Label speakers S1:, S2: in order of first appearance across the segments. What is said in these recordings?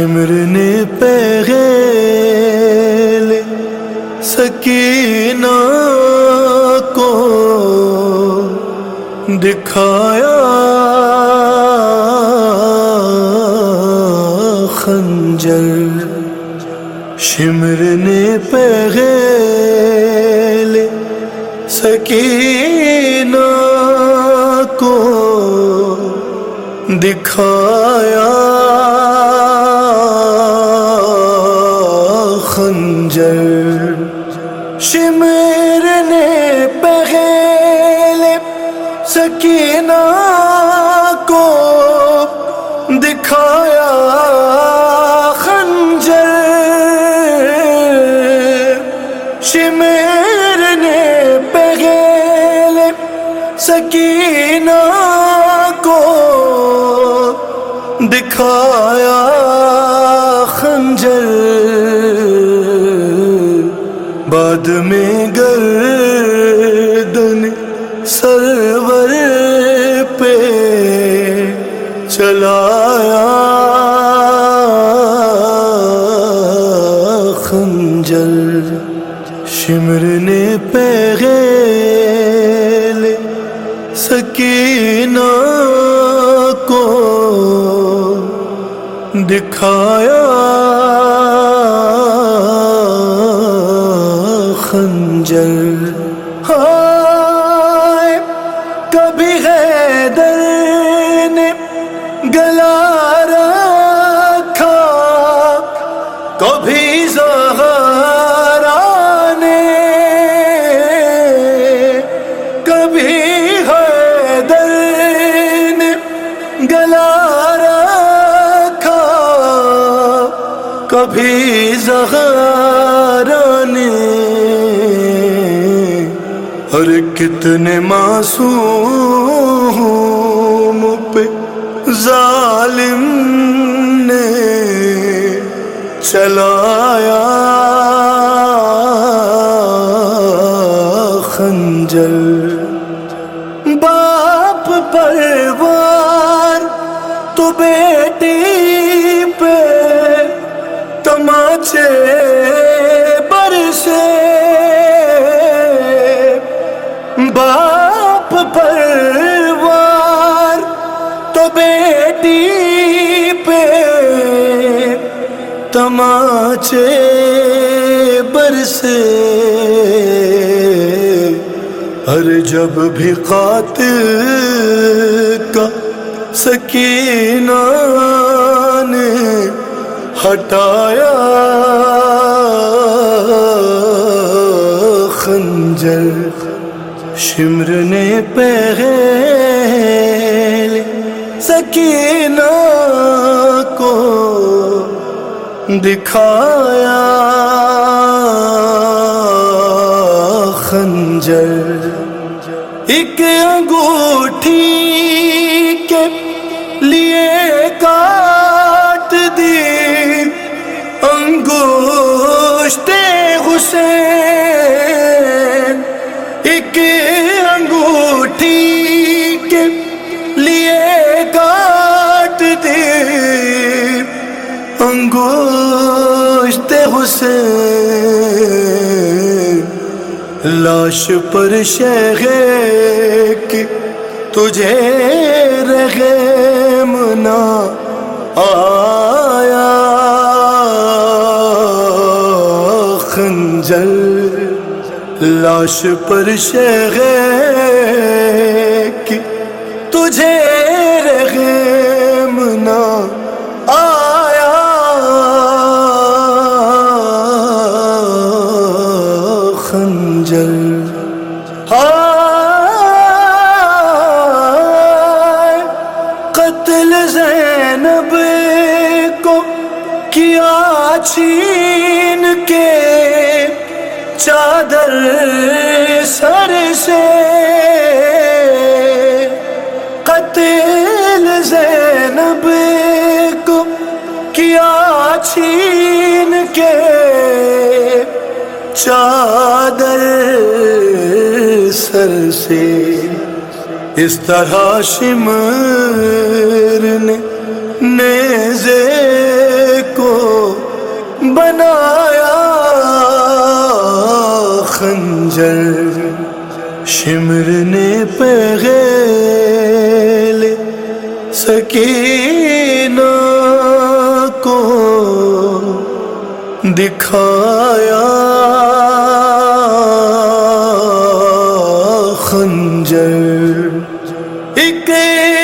S1: شمر نے پہل سکینہ کو دکھایا خنجر شمر نے پہل سکینہ کو دکھایا خنجر شمر نے پہل سکینہ کو دکھایا شمیر نے پہل سکینہ کو دکھایا خنجر۔ بعد میں گردن سرور پہ چلایا خنجر شمر نے پیغیل سکینہ کو دکھایا کبھی حیدر نے گلا رکھا، کبھی زہرا نے کبھی حیدر نے گلا رکھا، کبھی زہرا نے کتنے معصوم پہ ظالم نے چلایا خنجر۔ باپ پروار تو بیٹی پہ تماچے تماچے برسے ہر جب بھی قاتل کا سکینہ نے ہٹایا خنجر شمر نے پہل سکینہ کو دکھایا خنجر۔ ایک انگوٹھی کے لیے کا انگوشت حسین، لاش پر شہ کی تجھے رحم نہ آیا۔ خنجر، لاش پر شہ کی تجھے رحم خنجر قتل زینب کو کیا چھین کے چادر سر سے؟ قتل زینب کو کیا چھین کے چادر سر سے اس طرح شمر نے نیزے کو بنایا خنجر شمر نے پغیل سکینہ کو دکھایا خنجر ایک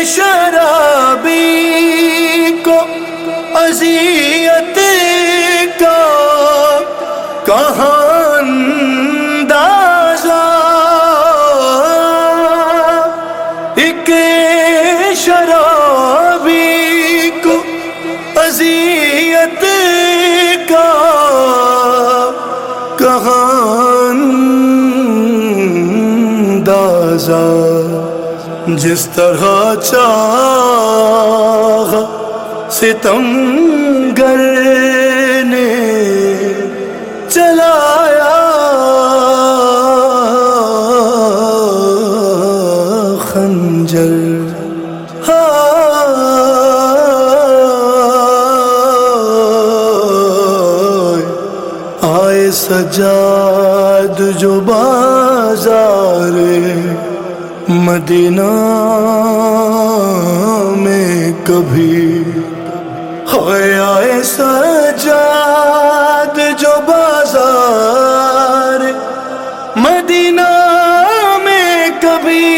S1: شرابی کو اذیت کا کہاں اندازہ جس طرح چاہ ستم گر نے چلایا۔ خنجر آئے سجاد جو بازار مدینہ میں کبھی۔ آئے سجاد جو بازار۔ مدینہ میں کبھی۔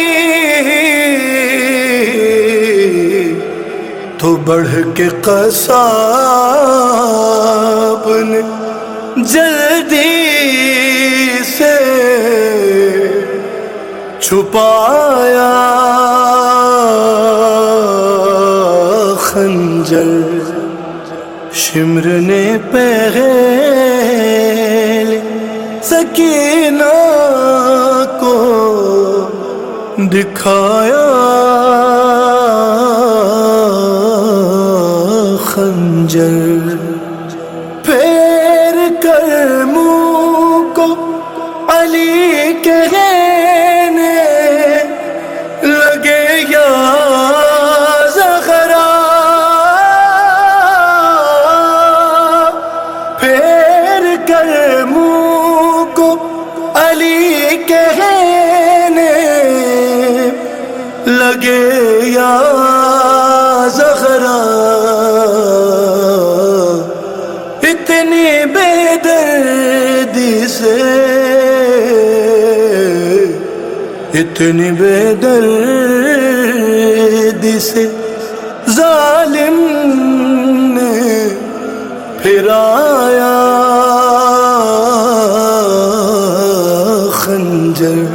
S1: تو بڑھ کے قصاب نے جلدی چھپایا خنجر شمر نے پہل سکینہ کو دکھایا یا زغرا اتنی بے دردی سے اتنی بے دردی سے ظالم نے پھرایا خنجر۔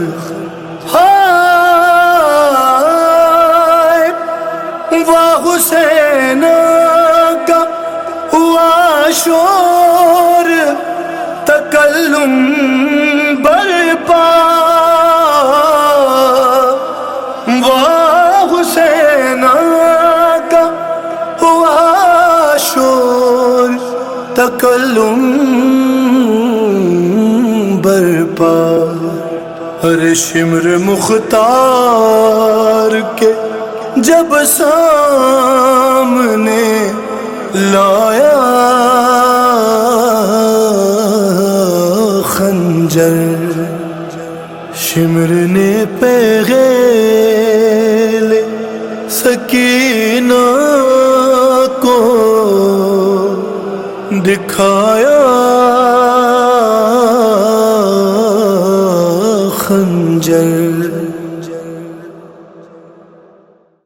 S1: شور تکلم برپا۔ واہ حسین کا ہوا شور، تکلم برپا۔ ہر شمر مختار کے جب سامنے لایا خنجر شمر نے پیغیل سکینہ کو دکھایا